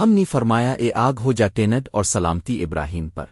ہم نے فرمایا اے آگ ہو جا ٹینٹ اور سلامتی ابراہیم پر۔